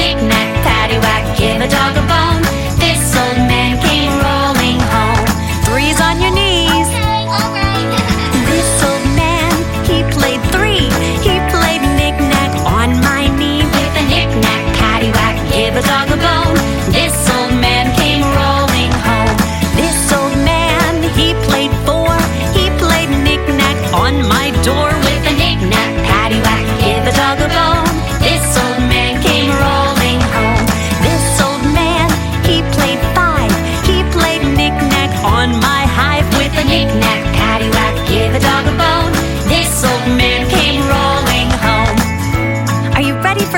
knick-knack, paddywhack, give a dog a bone.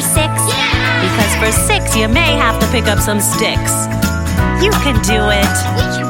for six? Yeah! Because for six, you may have to pick up some sticks. You can do it.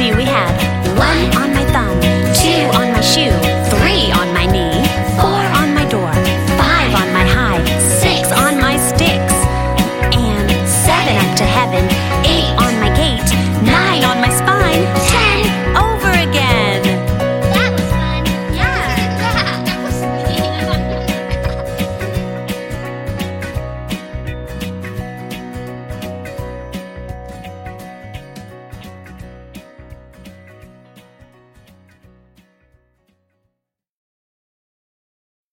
see, we have one on my thumb.